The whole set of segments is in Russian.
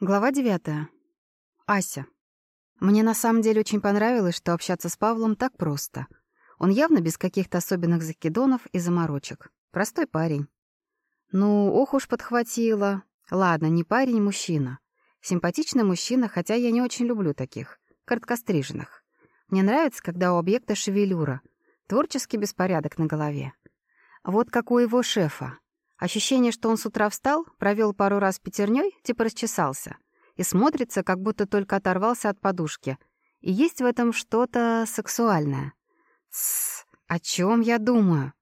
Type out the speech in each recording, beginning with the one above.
Глава девятая. Ася. Мне на самом деле очень понравилось, что общаться с Павлом так просто. Он явно без каких-то особенных закидонов и заморочек. Простой парень. Ну, ох уж подхватила. Ладно, не парень, мужчина. Симпатичный мужчина, хотя я не очень люблю таких. Короткостриженных. Мне нравится, когда у объекта шевелюра. Творческий беспорядок на голове. Вот как у его шефа. Ощущение, что он с утра встал, провел пару раз пятерней, типа расчесался, и смотрится, как будто только оторвался от подушки. И есть в этом что-то сексуальное. Тссс, о чем я думаю?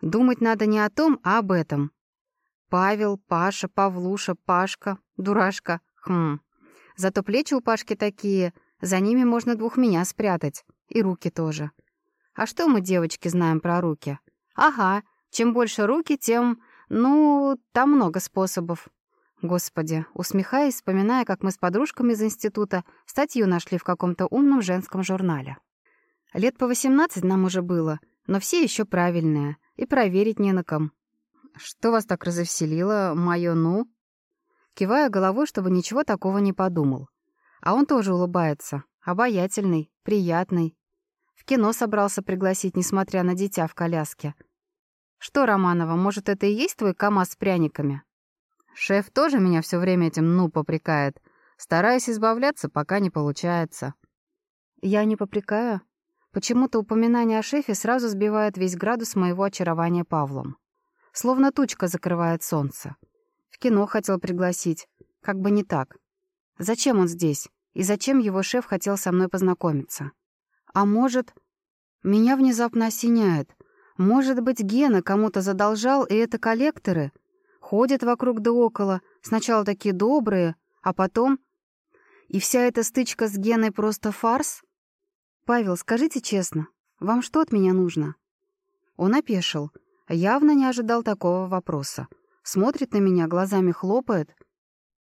Думать надо не о том, а об этом. Павел, Паша, Павлуша, Пашка, дурашка. Хм. Зато плечи у Пашки такие, за ними можно двух меня спрятать. И руки тоже. А что мы, девочки, знаем про руки? Ага, чем больше руки, тем ну, там много способов. Господи, усмехаясь, вспоминая, как мы с подружками из института статью нашли в каком-то умном женском журнале. Лет по восемнадцать нам уже было, но все еще правильные, и проверить не на ком. Что вас так развеселило, моё «ну»? Кивая головой, чтобы ничего такого не подумал. А он тоже улыбается. Обаятельный, приятный. В кино собрался пригласить, несмотря на дитя в коляске — «Что, Романова, может, это и есть твой КамАЗ с пряниками?» «Шеф тоже меня все время этим «ну» попрекает. Стараюсь избавляться, пока не получается». «Я не попрекаю. Почему-то упоминание о шефе сразу сбивает весь градус моего очарования Павлом. Словно тучка закрывает солнце. В кино хотел пригласить. Как бы не так. Зачем он здесь? И зачем его шеф хотел со мной познакомиться? А может... Меня внезапно осеняет — может быть, Гена кому-то задолжал, и это коллекторы? Ходят вокруг да около, сначала такие добрые, а потом... И вся эта стычка с Геной просто фарс? Павел, скажите честно, вам что от меня нужно? Он опешил, явно не ожидал такого вопроса. Смотрит на меня, глазами хлопает.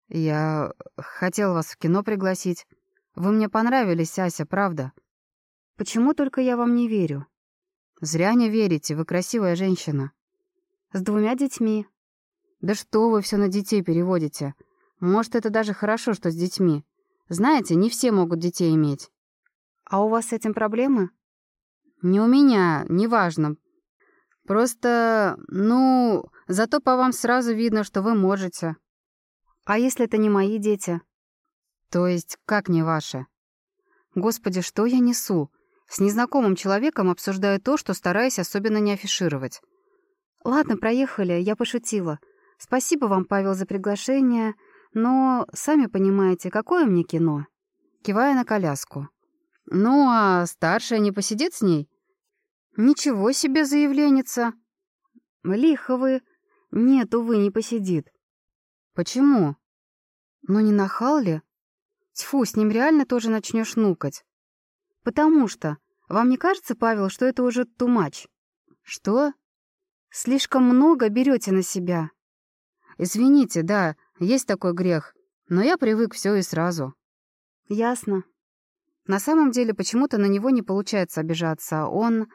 Я хотел вас в кино пригласить. Вы мне понравились, Ася, правда? Почему только я вам не верю? «Зря не верите, вы красивая женщина». «С двумя детьми». «Да что вы все на детей переводите? Может, это даже хорошо, что с детьми. Знаете, не все могут детей иметь». «А у вас с этим проблемы?» «Не у меня, неважно. Просто, ну, зато по вам сразу видно, что вы можете». «А если это не мои дети?» «То есть, как не ваши?» «Господи, что я несу? С незнакомым человеком обсуждаю то, что стараюсь особенно не афишировать. «Ладно, проехали, я пошутила. Спасибо вам, Павел, за приглашение, но, сами понимаете, какое мне кино?» Кивая на коляску. «Ну, а старшая не посидит с ней?» «Ничего себе заявленница!» «Лихо вы!» «Нет, увы, не посидит». «Почему?» «Ну не нахал ли?» «Тьфу, с ним реально тоже начнешь нукать». «Потому что. Вам не кажется, Павел, что это уже тумач?» «Что?» «Слишком много берете на себя». «Извините, да, есть такой грех, но я привык все и сразу». «Ясно». На самом деле почему-то на него не получается обижаться. Он...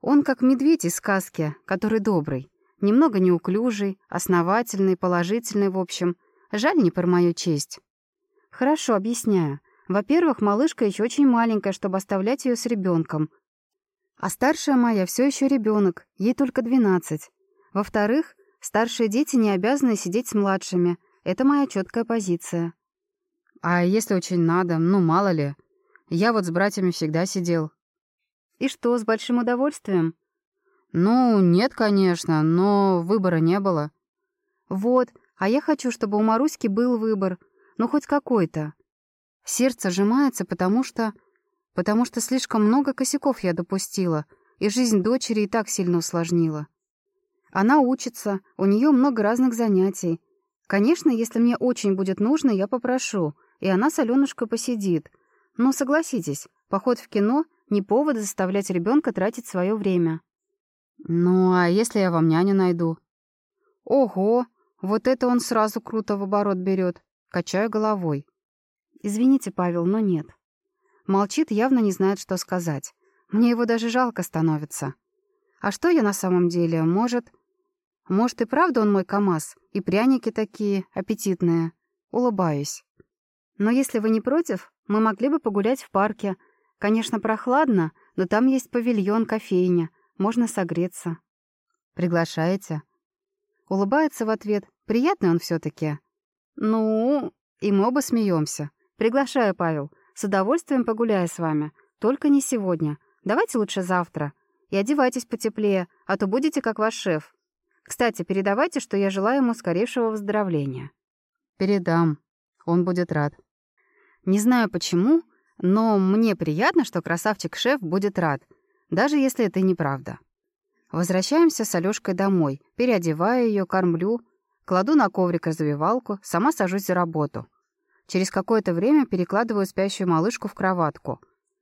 Он как медведь из сказки, который добрый. Немного неуклюжий, основательный, положительный, в общем. Жаль не про мою честь. Хорошо, объясняю. Во-первых, малышка еще очень маленькая, чтобы оставлять ее с ребенком. А старшая моя все еще ребенок, ей только 12. Во-вторых, старшие дети не обязаны сидеть с младшими. Это моя четкая позиция. А если очень надо, ну мало ли. Я вот с братьями всегда сидел. И что, с большим удовольствием? Ну, нет, конечно, но выбора не было. Вот, а я хочу, чтобы у Маруськи был выбор. Ну, хоть какой-то. Сердце сжимается, потому что... Потому что слишком много косяков я допустила, и жизнь дочери и так сильно усложнила. Она учится, у нее много разных занятий. Конечно, если мне очень будет нужно, я попрошу, и она с Аленушкой посидит. Но согласитесь, поход в кино — не повод заставлять ребенка тратить свое время. Ну, а если я вам няню найду? Ого, вот это он сразу круто в оборот берет. Качаю головой. «Извините, Павел, но нет». Молчит, явно не знает, что сказать. Мне его даже жалко становится. А что я на самом деле? Может... Может, и правда он мой КамАЗ? И пряники такие, аппетитные. Улыбаюсь. Но если вы не против, мы могли бы погулять в парке. Конечно, прохладно, но там есть павильон, кофейня. Можно согреться. Приглашаете? Улыбается в ответ. Приятный он все таки Ну, и мы оба смеемся. Приглашаю, Павел. С удовольствием погуляю с вами. Только не сегодня. Давайте лучше завтра. И одевайтесь потеплее, а то будете как ваш шеф. Кстати, передавайте, что я желаю ему скорейшего выздоровления. Передам. Он будет рад. Не знаю почему, но мне приятно, что красавчик-шеф будет рад, даже если это неправда. Возвращаемся с Алёшкой домой, переодеваю ее, кормлю, кладу на коврик развивалку, сама сажусь за работу. Через какое-то время перекладываю спящую малышку в кроватку.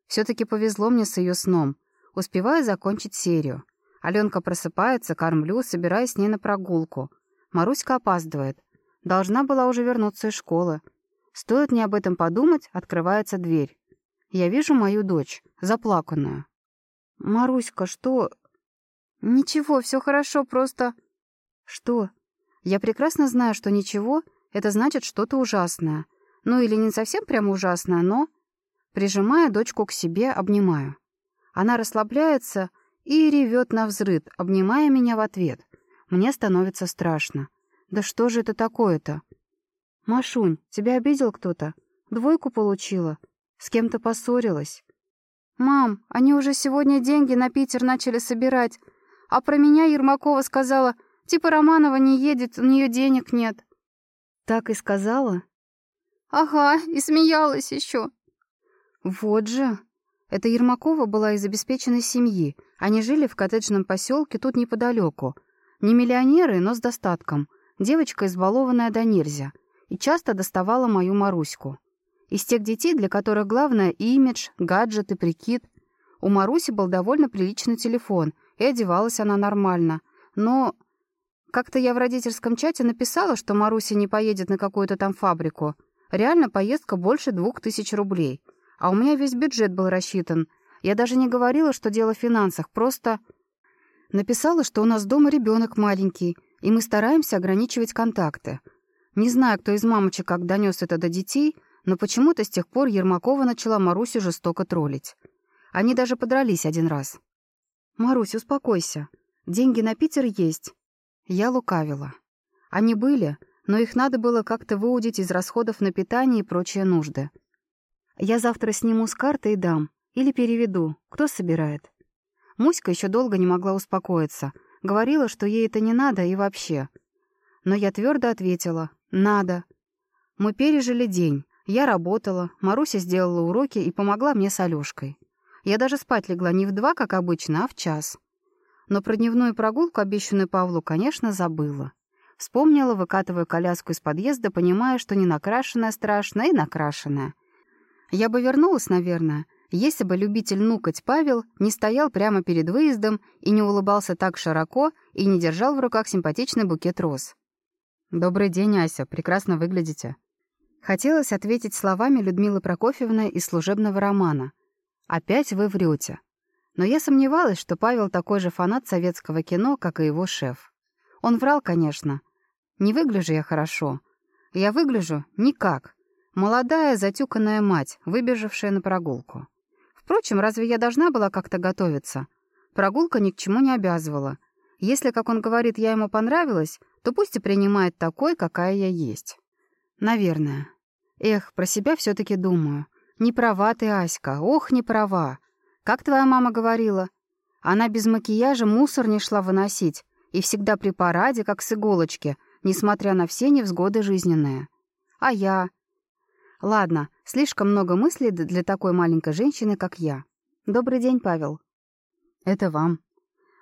все таки повезло мне с ее сном. Успеваю закончить серию. Аленка просыпается, кормлю, собираюсь с ней на прогулку. Маруська опаздывает. Должна была уже вернуться из школы. Стоит мне об этом подумать, открывается дверь. Я вижу мою дочь, заплаканную. «Маруська, что...» «Ничего, все хорошо, просто...» «Что?» «Я прекрасно знаю, что ничего — это значит что-то ужасное. Ну или не совсем прямо ужасное, но...» Прижимая дочку к себе, обнимаю. Она расслабляется и ревет на взрыд, обнимая меня в ответ. Мне становится страшно. «Да что же это такое-то?» «Машунь, тебя обидел кто-то? Двойку получила? С кем-то поссорилась?» «Мам, они уже сегодня деньги на Питер начали собирать, а про меня Ермакова сказала, типа Романова не едет, у нее денег нет». «Так и сказала?» «Ага, и смеялась еще». «Вот же!» Эта Ермакова была из обеспеченной семьи. Они жили в коттеджном поселке тут неподалеку. Не миллионеры, но с достатком. Девочка избалованная до нельзя и часто доставала мою Маруську. Из тех детей, для которых главное — имидж, гаджеты, прикид. У Маруси был довольно приличный телефон, и одевалась она нормально. Но как-то я в родительском чате написала, что Маруся не поедет на какую-то там фабрику. Реально поездка больше двух тысяч рублей. А у меня весь бюджет был рассчитан. Я даже не говорила, что дело в финансах, просто... Написала, что у нас дома ребенок маленький, и мы стараемся ограничивать контакты. Не знаю, кто из мамочек как донес это до детей, но почему-то с тех пор Ермакова начала Марусю жестоко троллить. Они даже подрались один раз. «Марусь, успокойся. Деньги на Питер есть». Я лукавила. Они были, но их надо было как-то выудить из расходов на питание и прочие нужды. Я завтра сниму с карты и дам. Или переведу. Кто собирает? Муська еще долго не могла успокоиться. Говорила, что ей это не надо и вообще. Но я твердо ответила. «Надо». Мы пережили день. Я работала, Маруся сделала уроки и помогла мне с Алёшкой. Я даже спать легла не в два, как обычно, а в час. Но про дневную прогулку, обещанную Павлу, конечно, забыла. Вспомнила, выкатывая коляску из подъезда, понимая, что не накрашенная страшно и накрашенная. Я бы вернулась, наверное, если бы любитель нукать Павел не стоял прямо перед выездом и не улыбался так широко и не держал в руках симпатичный букет роз. «Добрый день, Ася, прекрасно выглядите». Хотелось ответить словами Людмилы Прокофьевны из служебного романа. «Опять вы врете». Но я сомневалась, что Павел такой же фанат советского кино, как и его шеф. Он врал, конечно. Не выгляжу я хорошо. Я выгляжу никак. Молодая, затюканная мать, выбежавшая на прогулку. Впрочем, разве я должна была как-то готовиться? Прогулка ни к чему не обязывала. Если, как он говорит, я ему понравилась, то пусть и принимает такой, какая я есть. Наверное. Эх, про себя все таки думаю. Не права ты, Аська, ох, не права. Как твоя мама говорила? Она без макияжа мусор не шла выносить и всегда при параде, как с иголочки, несмотря на все невзгоды жизненные. А я? Ладно, слишком много мыслей для такой маленькой женщины, как я. Добрый день, Павел. Это вам.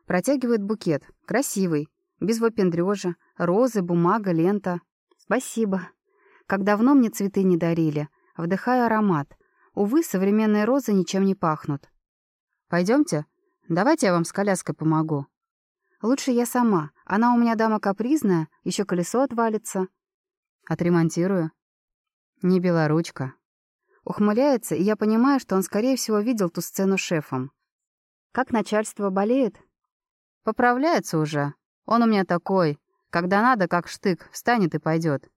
Протягивает букет. Красивый. Без выпендрёжа. Розы, бумага, лента. Спасибо. Как давно мне цветы не дарили. Вдыхаю аромат. Увы, современные розы ничем не пахнут. Пойдемте. Давайте я вам с коляской помогу. Лучше я сама. Она у меня дама капризная, еще колесо отвалится. Отремонтирую. Не белоручка. Ухмыляется, и я понимаю, что он, скорее всего, видел ту сцену шефом. Как начальство болеет? Поправляется уже. Он у меня такой. Когда надо, как штык, встанет и пойдет.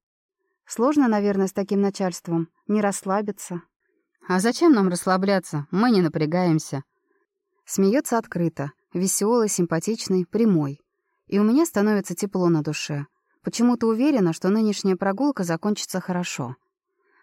Сложно, наверное, с таким начальством. Не расслабиться. А зачем нам расслабляться? Мы не напрягаемся. Смеется открыто, веселый, симпатичный, прямой. И у меня становится тепло на душе. Почему-то уверена, что нынешняя прогулка закончится хорошо.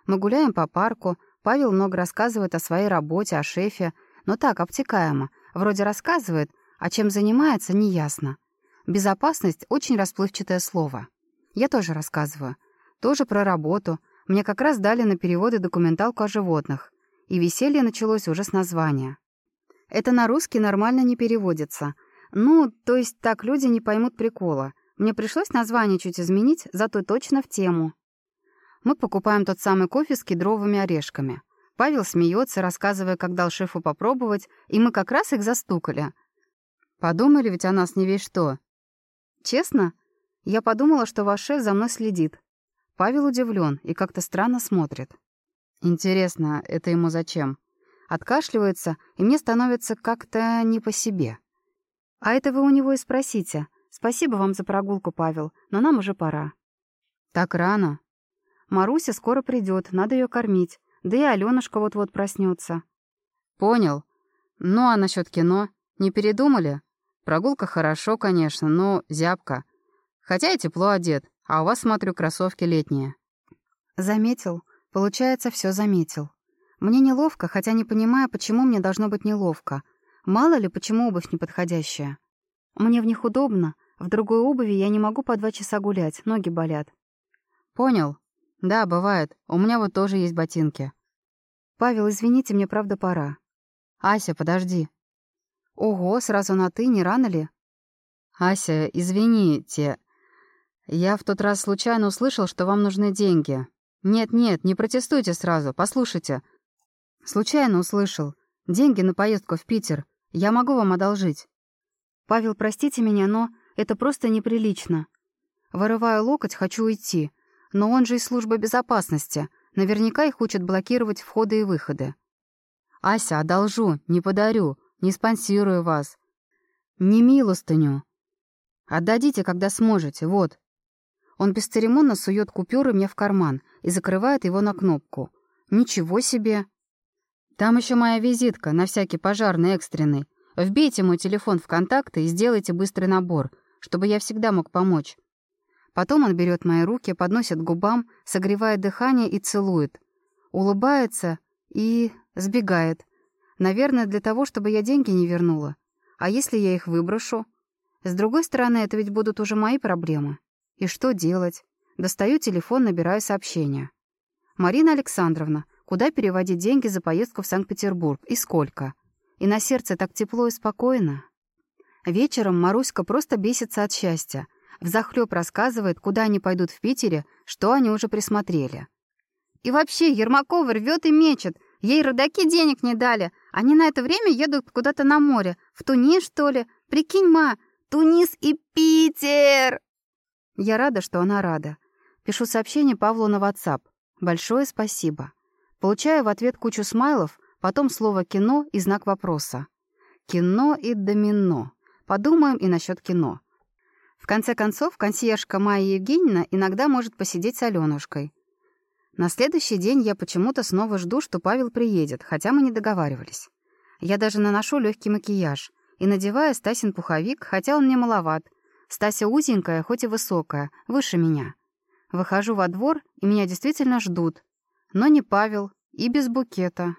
Мы гуляем по парку, Павел много рассказывает о своей работе, о шефе, но так, обтекаемо. Вроде рассказывает, а чем занимается, неясно. Безопасность — очень расплывчатое слово. Я тоже рассказываю. Тоже про работу. Мне как раз дали на переводы документалку о животных. И веселье началось уже с названия. Это на русский нормально не переводится. Ну, то есть так люди не поймут прикола. Мне пришлось название чуть изменить, зато точно в тему. Мы покупаем тот самый кофе с кедровыми орешками. Павел смеется, рассказывая, как дал шефу попробовать, и мы как раз их застукали. Подумали ведь о нас не весь что. Честно, я подумала, что ваш шеф за мной следит. Павел удивлен и как-то странно смотрит. Интересно, это ему зачем? Откашливается, и мне становится как-то не по себе. А это вы у него и спросите. Спасибо вам за прогулку, Павел, но нам уже пора. Так рано. Маруся скоро придет, надо ее кормить. Да и Алёнушка вот-вот проснется. Понял. Ну а насчет кино? Не передумали? Прогулка хорошо, конечно, но зябко. Хотя и тепло одет, а у вас, смотрю, кроссовки летние. Заметил. Получается, все заметил. Мне неловко, хотя не понимаю, почему мне должно быть неловко. Мало ли, почему обувь неподходящая. Мне в них удобно. В другой обуви я не могу по два часа гулять, ноги болят. Понял. Да, бывает. У меня вот тоже есть ботинки. Павел, извините, мне правда пора. Ася, подожди. Ого, сразу на «ты», не рано ли? Ася, извините. Я в тот раз случайно услышал, что вам нужны деньги. Нет-нет, не протестуйте сразу, послушайте. Случайно услышал. Деньги на поездку в Питер. Я могу вам одолжить. Павел, простите меня, но это просто неприлично. Вырываю локоть, хочу уйти. Но он же из службы безопасности. Наверняка их учат блокировать входы и выходы. «Ася, одолжу, не подарю, не спонсирую вас. Не милостыню. Отдадите, когда сможете, вот». Он бесцеремонно сует купюры мне в карман и закрывает его на кнопку. «Ничего себе!» «Там еще моя визитка, на всякий пожарный экстренный. Вбейте мой телефон в контакты и сделайте быстрый набор, чтобы я всегда мог помочь. Потом он берет мои руки, подносит к губам, согревает дыхание и целует. Улыбается и сбегает. Наверное, для того, чтобы я деньги не вернула. А если я их выброшу? С другой стороны, это ведь будут уже мои проблемы. И что делать? Достаю телефон, набираю сообщение. «Марина Александровна, куда переводить деньги за поездку в Санкт-Петербург и сколько?» И на сердце так тепло и спокойно. Вечером Маруська просто бесится от счастья — Взахлёб рассказывает, куда они пойдут в Питере, что они уже присмотрели. И вообще, Ермакова рвет и мечет. Ей родаки денег не дали. Они на это время едут куда-то на море. В Тунис, что ли? Прикинь, ма, Тунис и Питер! Я рада, что она рада. Пишу сообщение Павлу на WhatsApp. Большое спасибо. Получаю в ответ кучу смайлов, потом слово «кино» и знак вопроса. Кино и домино. Подумаем и насчет кино. В конце концов, консьержка Майя Евгеньевна иногда может посидеть с Алёнушкой. На следующий день я почему-то снова жду, что Павел приедет, хотя мы не договаривались. Я даже наношу легкий макияж и надеваю Стасин пуховик, хотя он мне маловат. Стася узенькая, хоть и высокая, выше меня. Выхожу во двор, и меня действительно ждут. Но не Павел, и без букета.